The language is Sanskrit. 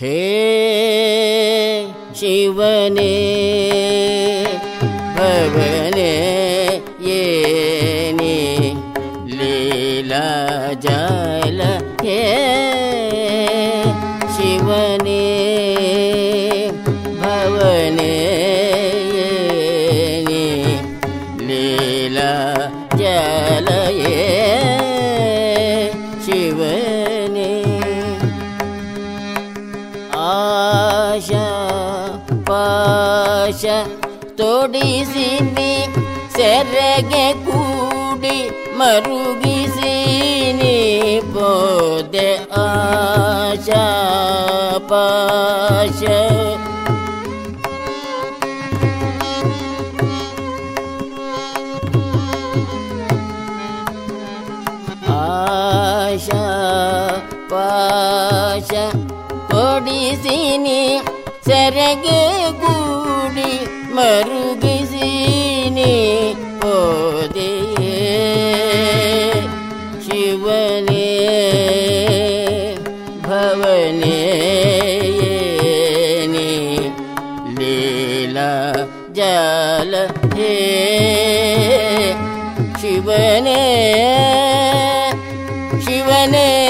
हे भवने येनि लीला जल हे शिवने येनि लीला जल ये ಆಶಾ ಪಾಶ ತೊಡಿಸಿನಿ ಸೆರೆಗೆ ಕೂಡಿ ಮರುಗಿಸಿನಿ ಪೋದೆ ಆಶಾ ಪಾಶ ಆಶಾ ग बुडी मरु ओ दे शिवने भी लीला जले शिवने शिवने